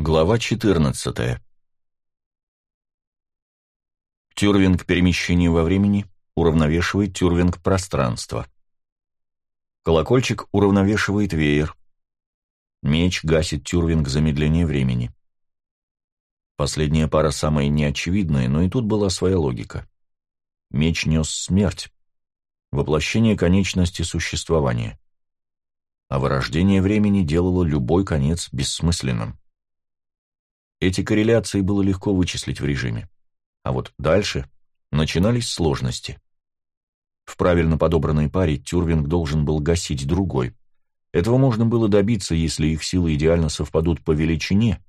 Глава 14. Тюрвинг перемещения во времени уравновешивает тюрвинг пространства. Колокольчик уравновешивает веер. Меч гасит тюрвинг замедления времени. Последняя пара самая неочевидная, но и тут была своя логика. Меч нес смерть, воплощение конечности существования. А вырождение времени делало любой конец бессмысленным. Эти корреляции было легко вычислить в режиме. А вот дальше начинались сложности. В правильно подобранной паре Тюрвинг должен был гасить другой. Этого можно было добиться, если их силы идеально совпадут по величине,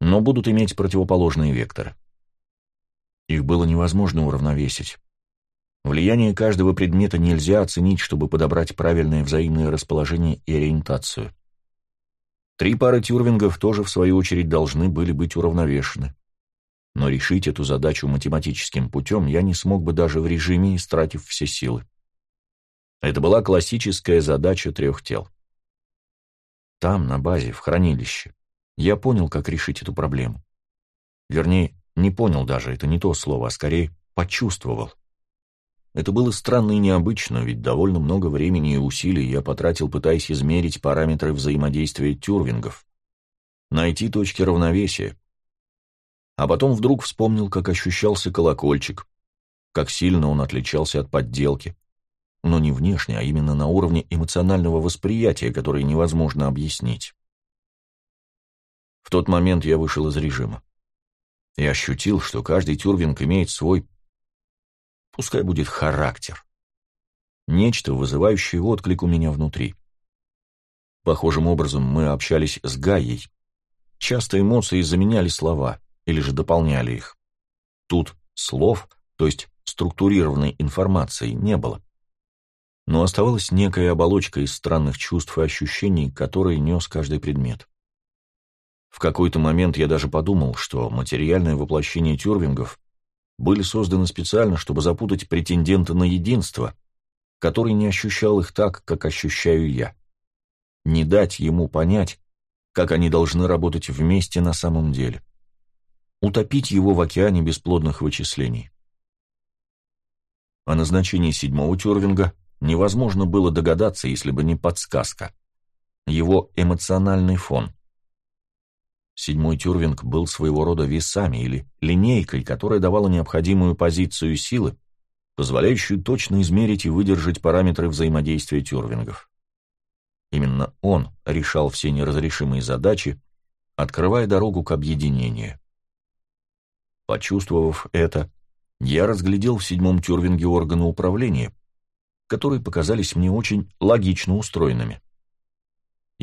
но будут иметь противоположные векторы. Их было невозможно уравновесить. Влияние каждого предмета нельзя оценить, чтобы подобрать правильное взаимное расположение и ориентацию. Три пары тюрвингов тоже, в свою очередь, должны были быть уравновешены. Но решить эту задачу математическим путем я не смог бы даже в режиме, истратив все силы. Это была классическая задача трех тел. Там, на базе, в хранилище, я понял, как решить эту проблему. Вернее, не понял даже, это не то слово, а скорее почувствовал. Это было странно и необычно, ведь довольно много времени и усилий я потратил, пытаясь измерить параметры взаимодействия тюрвингов, найти точки равновесия. А потом вдруг вспомнил, как ощущался колокольчик, как сильно он отличался от подделки, но не внешне, а именно на уровне эмоционального восприятия, которое невозможно объяснить. В тот момент я вышел из режима и ощутил, что каждый тюрвинг имеет свой Пускай будет характер. Нечто, вызывающее отклик у меня внутри. Похожим образом мы общались с Гаей. Часто эмоции заменяли слова или же дополняли их. Тут слов, то есть структурированной информации, не было. Но оставалась некая оболочка из странных чувств и ощущений, которые нес каждый предмет. В какой-то момент я даже подумал, что материальное воплощение тюрвингов были созданы специально, чтобы запутать претендента на единство, который не ощущал их так, как ощущаю я. Не дать ему понять, как они должны работать вместе на самом деле. Утопить его в океане бесплодных вычислений. О назначении седьмого Тюрвинга невозможно было догадаться, если бы не подсказка. Его эмоциональный фон. Седьмой тюрвинг был своего рода весами или линейкой, которая давала необходимую позицию силы, позволяющую точно измерить и выдержать параметры взаимодействия тюрвингов. Именно он решал все неразрешимые задачи, открывая дорогу к объединению. Почувствовав это, я разглядел в седьмом тюрвинге органы управления, которые показались мне очень логично устроенными.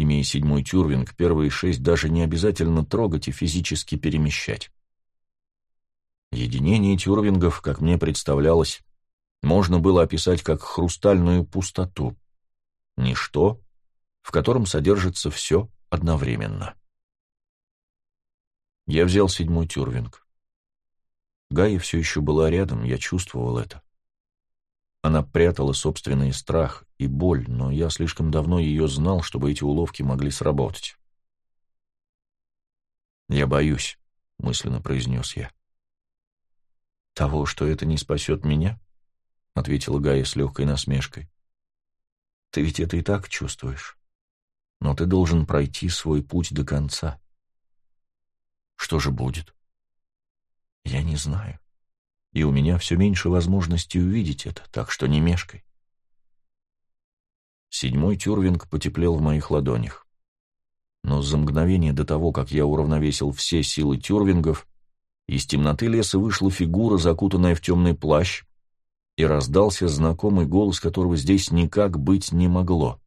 Имея седьмой тюрвинг, первые шесть даже не обязательно трогать и физически перемещать. Единение тюрвингов, как мне представлялось, можно было описать как хрустальную пустоту. Ничто, в котором содержится все одновременно. Я взял седьмой тюрвинг. Гая все еще была рядом, я чувствовал это. Она прятала собственный страх и боль, но я слишком давно ее знал, чтобы эти уловки могли сработать. «Я боюсь», — мысленно произнес я. «Того, что это не спасет меня?» — ответила Гая с легкой насмешкой. «Ты ведь это и так чувствуешь. Но ты должен пройти свой путь до конца. Что же будет?» «Я не знаю и у меня все меньше возможностей увидеть это, так что не мешкай. Седьмой тюрвинг потеплел в моих ладонях. Но за мгновение до того, как я уравновесил все силы тюрвингов, из темноты леса вышла фигура, закутанная в темный плащ, и раздался знакомый голос, которого здесь никак быть не могло.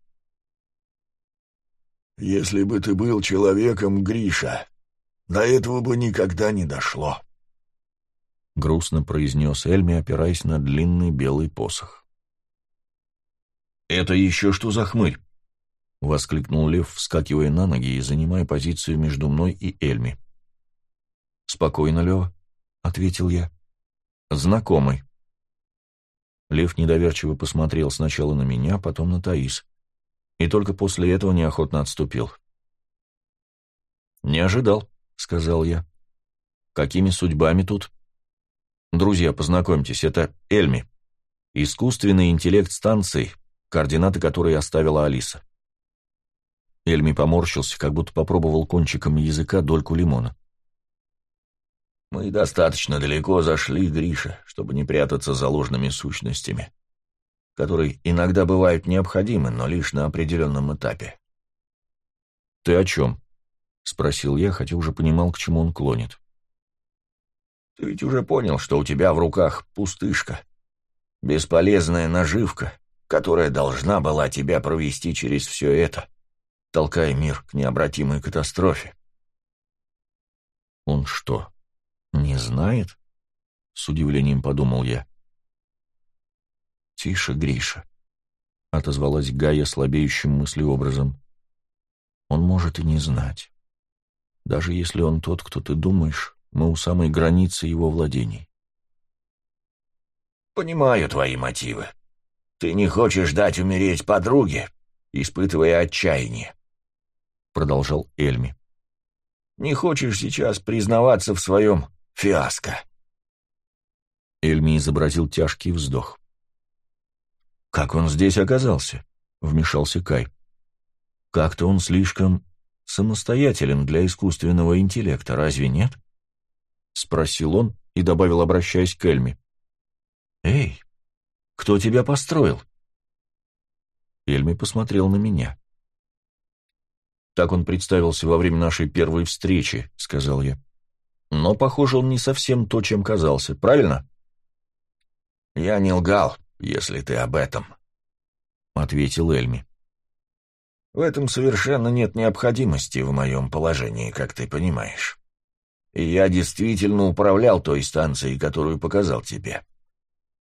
«Если бы ты был человеком, Гриша, до этого бы никогда не дошло». — грустно произнес Эльми, опираясь на длинный белый посох. «Это еще что за хмырь?» — воскликнул Лев, вскакивая на ноги и занимая позицию между мной и Эльми. «Спокойно, Лева», — ответил я. «Знакомый». Лев недоверчиво посмотрел сначала на меня, потом на Таис, и только после этого неохотно отступил. «Не ожидал», — сказал я. «Какими судьбами тут?» «Друзья, познакомьтесь, это Эльми, искусственный интеллект станции, координаты которой оставила Алиса». Эльми поморщился, как будто попробовал кончиком языка дольку лимона. «Мы достаточно далеко зашли, Гриша, чтобы не прятаться за ложными сущностями, которые иногда бывают необходимы, но лишь на определенном этапе». «Ты о чем?» — спросил я, хотя уже понимал, к чему он клонит. «Ты ведь уже понял, что у тебя в руках пустышка, бесполезная наживка, которая должна была тебя провести через все это, толкая мир к необратимой катастрофе». «Он что, не знает?» — с удивлением подумал я. «Тише, Гриша», — отозвалась Гая слабеющим мыслеобразом. «Он может и не знать. Даже если он тот, кто ты думаешь, мы у самой границы его владений». «Понимаю твои мотивы. Ты не хочешь дать умереть подруге, испытывая отчаяние», — продолжал Эльми. «Не хочешь сейчас признаваться в своем фиаско». Эльми изобразил тяжкий вздох. «Как он здесь оказался?» — вмешался Кай. «Как-то он слишком самостоятелен для искусственного интеллекта, разве нет?» — спросил он и добавил, обращаясь к Эльми. «Эй, кто тебя построил?» Эльми посмотрел на меня. «Так он представился во время нашей первой встречи», — сказал я. Но, похоже, он не совсем то, чем казался. Правильно? «Я не лгал, если ты об этом», — ответил Эльми. «В этом совершенно нет необходимости в моем положении, как ты понимаешь. И я действительно управлял той станцией, которую показал тебе.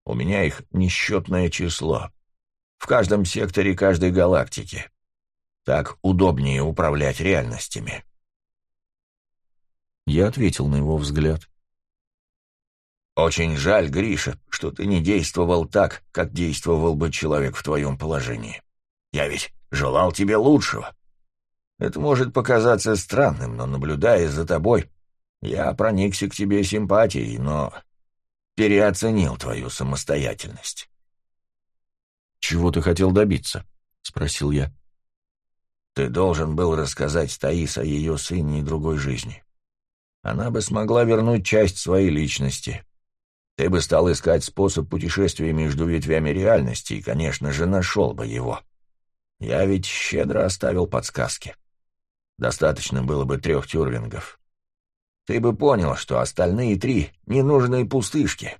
У меня их несчетное число. В каждом секторе каждой галактики. Так удобнее управлять реальностями». Я ответил на его взгляд. «Очень жаль, Гриша, что ты не действовал так, как действовал бы человек в твоем положении. Я ведь желал тебе лучшего. Это может показаться странным, но, наблюдая за тобой, я проникся к тебе симпатией, но переоценил твою самостоятельность». «Чего ты хотел добиться?» — спросил я. «Ты должен был рассказать Таис о ее сыне и другой жизни она бы смогла вернуть часть своей личности. Ты бы стал искать способ путешествия между ветвями реальности и, конечно же, нашел бы его. Я ведь щедро оставил подсказки. Достаточно было бы трех тюрвингов. Ты бы понял, что остальные три — ненужные пустышки.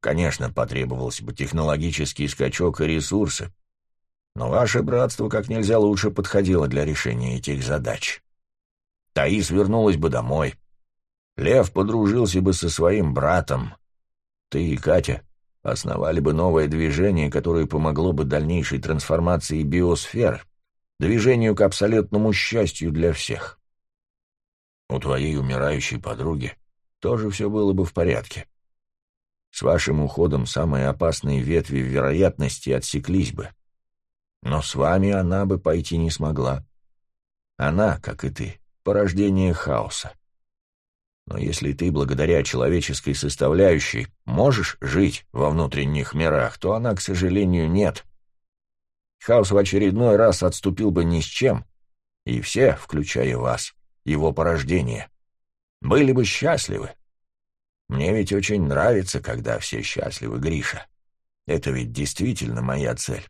Конечно, потребовался бы технологический скачок и ресурсы, но ваше братство как нельзя лучше подходило для решения этих задач. Таис вернулась бы домой. Лев подружился бы со своим братом. Ты и Катя основали бы новое движение, которое помогло бы дальнейшей трансформации биосфер, движению к абсолютному счастью для всех. У твоей умирающей подруги тоже все было бы в порядке. С вашим уходом самые опасные ветви вероятности отсеклись бы. Но с вами она бы пойти не смогла. Она, как и ты, порождение хаоса. Но если ты, благодаря человеческой составляющей, можешь жить во внутренних мирах, то она, к сожалению, нет. Хаос в очередной раз отступил бы ни с чем, и все, включая вас, его порождение, были бы счастливы. Мне ведь очень нравится, когда все счастливы, Гриша. Это ведь действительно моя цель.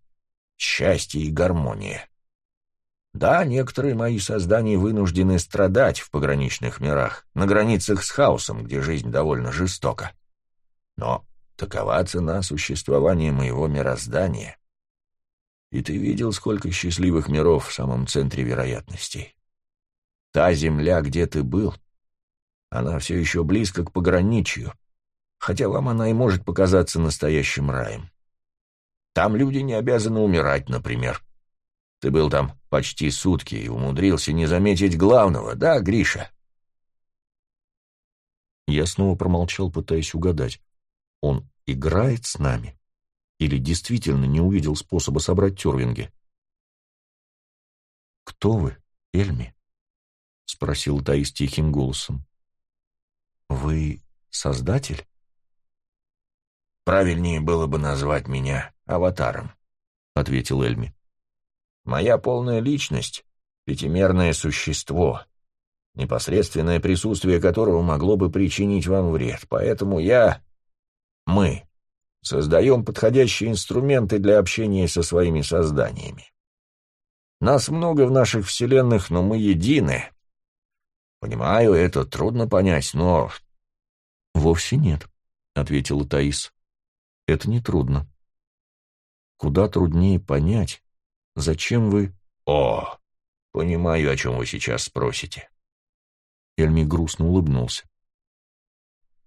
Счастье и гармония. Да, некоторые мои создания вынуждены страдать в пограничных мирах, на границах с хаосом, где жизнь довольно жестока. Но такова цена существования моего мироздания. И ты видел, сколько счастливых миров в самом центре вероятностей. Та земля, где ты был, она все еще близко к пограничью, хотя вам она и может показаться настоящим раем. Там люди не обязаны умирать, например. Ты был там почти сутки и умудрился не заметить главного, да, Гриша?» Я снова промолчал, пытаясь угадать. Он играет с нами? Или действительно не увидел способа собрать тюрвинги? «Кто вы, Эльми?» — спросил Таис тихим голосом. «Вы создатель?» «Правильнее было бы назвать меня аватаром», — ответил Эльми. «Моя полная личность — пятимерное существо, непосредственное присутствие которого могло бы причинить вам вред, поэтому я... мы создаем подходящие инструменты для общения со своими созданиями. Нас много в наших вселенных, но мы едины. Понимаю, это трудно понять, но... Вовсе нет, — ответила Таис. Это не трудно. Куда труднее понять, зачем вы... О, понимаю, о чем вы сейчас спросите. Эльми грустно улыбнулся.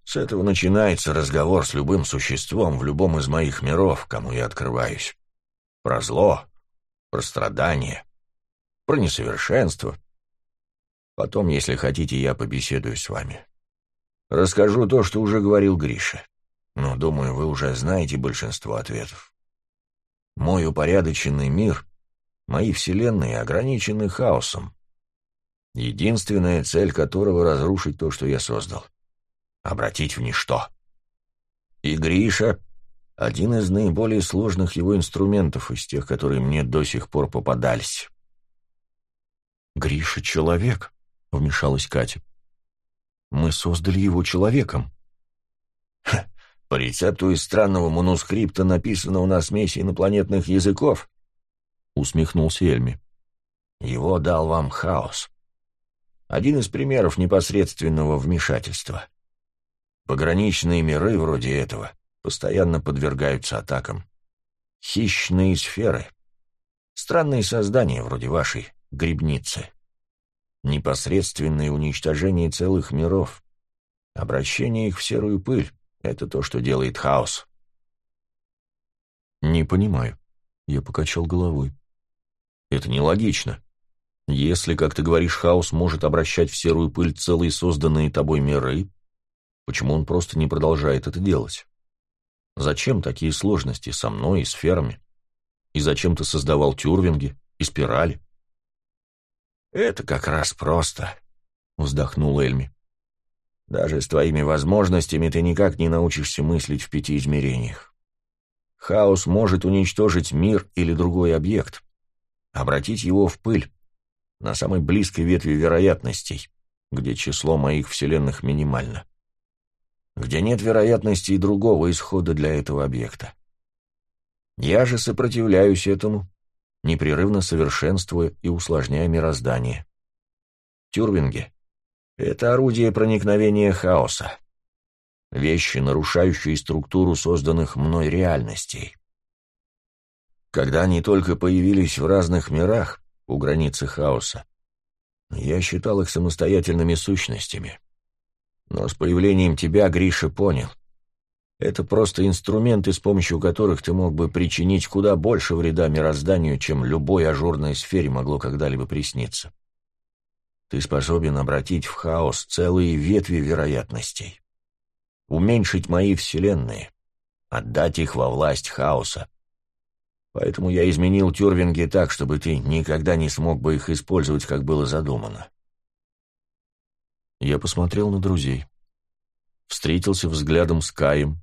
С этого начинается разговор с любым существом в любом из моих миров, кому я открываюсь. Про зло, про страдания, про несовершенство. Потом, если хотите, я побеседую с вами. Расскажу то, что уже говорил Гриша. Но, думаю, вы уже знаете большинство ответов. Мой упорядоченный мир, мои вселенные ограничены хаосом, единственная цель которого — разрушить то, что я создал, обратить в ничто. И Гриша — один из наиболее сложных его инструментов из тех, которые мне до сих пор попадались. «Гриша — человек», — вмешалась Катя. «Мы создали его человеком». Ха, по рецепту из странного манускрипта, написанного на смеси инопланетных языков, — усмехнулся Эльми. Его дал вам хаос. Один из примеров непосредственного вмешательства. Пограничные миры вроде этого постоянно подвергаются атакам. Хищные сферы. Странные создания вроде вашей грибницы. Непосредственное уничтожение целых миров. Обращение их в серую пыль. Это то, что делает хаос. Не понимаю. Я покачал головой. Это нелогично. Если, как ты говоришь, хаос может обращать в серую пыль целые созданные тобой миры, почему он просто не продолжает это делать? Зачем такие сложности со мной и сферами? И зачем ты создавал тюрвинги и спирали? Это как раз просто, вздохнул Эльми. Даже с твоими возможностями ты никак не научишься мыслить в пяти измерениях. Хаос может уничтожить мир или другой объект, обратить его в пыль, на самой близкой ветви вероятностей, где число моих вселенных минимально, где нет вероятности и другого исхода для этого объекта. Я же сопротивляюсь этому, непрерывно совершенствуя и усложняя мироздание. Тюрвинги это орудие проникновения хаоса. Вещи, нарушающие структуру созданных мной реальностей. Когда они только появились в разных мирах, у границы хаоса, я считал их самостоятельными сущностями. Но с появлением тебя Гриша понял. Это просто инструменты, с помощью которых ты мог бы причинить куда больше вреда мирозданию, чем любой ажурной сфере могло когда-либо присниться. Ты способен обратить в хаос целые ветви вероятностей. Уменьшить мои вселенные, отдать их во власть хаоса. Поэтому я изменил тюрвинги так, чтобы ты никогда не смог бы их использовать, как было задумано. Я посмотрел на друзей. Встретился взглядом с Каем.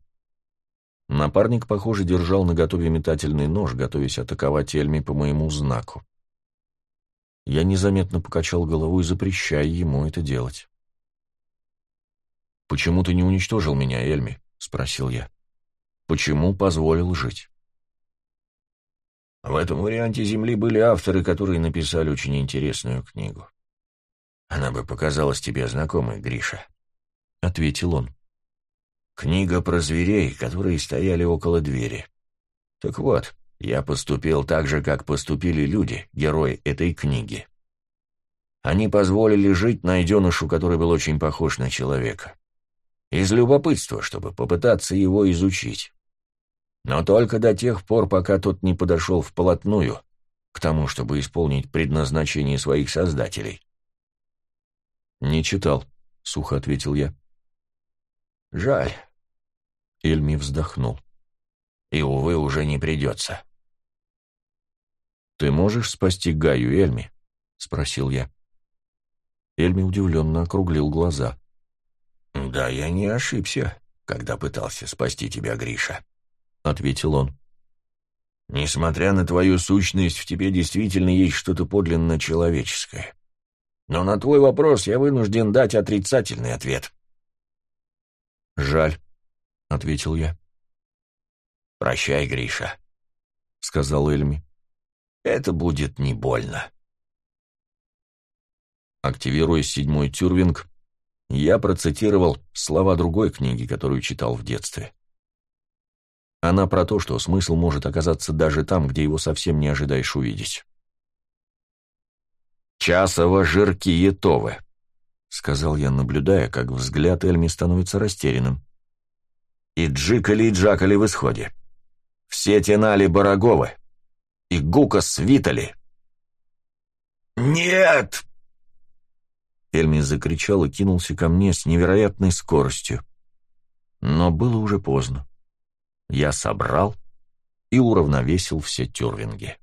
Напарник, похоже, держал наготове метательный нож, готовясь атаковать Эльми по моему знаку. Я незаметно покачал головой, запрещая ему это делать. «Почему ты не уничтожил меня, Эльми?» — спросил я. «Почему позволил жить?» В этом варианте Земли были авторы, которые написали очень интересную книгу. Она бы показалась тебе знакомой, Гриша, — ответил он. Книга про зверей, которые стояли около двери. Так вот, я поступил так же, как поступили люди, герои этой книги. Они позволили жить найденышу, который был очень похож на человека. Из любопытства, чтобы попытаться его изучить. Но только до тех пор, пока тот не подошел вплотную к тому, чтобы исполнить предназначение своих создателей. «Не читал», — сухо ответил я. «Жаль». Эльми вздохнул. «И, увы, уже не придется». «Ты можешь спасти Гаю, Эльми?» — спросил я. Эльми удивленно округлил глаза. «Да, я не ошибся, когда пытался спасти тебя, Гриша», — ответил он. «Несмотря на твою сущность, в тебе действительно есть что-то подлинно человеческое. Но на твой вопрос я вынужден дать отрицательный ответ». «Жаль», — ответил я. «Прощай, Гриша», — сказал Эльми. «Это будет не больно». Активируя седьмой тюрвинг, я процитировал слова другой книги, которую читал в детстве. Она про то, что смысл может оказаться даже там, где его совсем не ожидаешь увидеть. «Часово жиркие товы», — сказал я, наблюдая, как взгляд Эльми становится растерянным. «И джикали и джакали в исходе. Все тенали Бараговы. И Гука свитали». «Нет!» Эльми закричал и кинулся ко мне с невероятной скоростью. Но было уже поздно. Я собрал и уравновесил все тюрвинги.